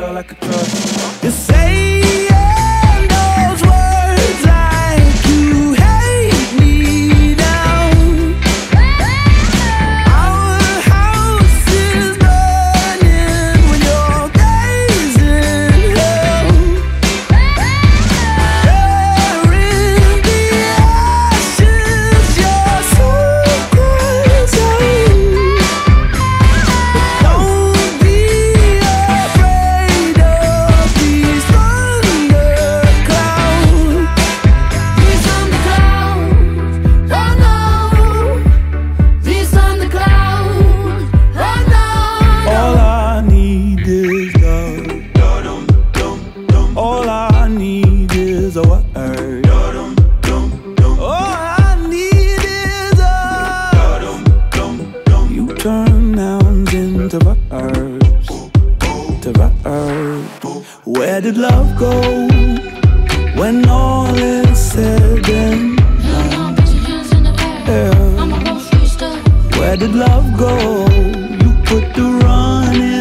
girl I could trust. You say. Did love go when all is said and done? Yeah. Where did love go? You put the running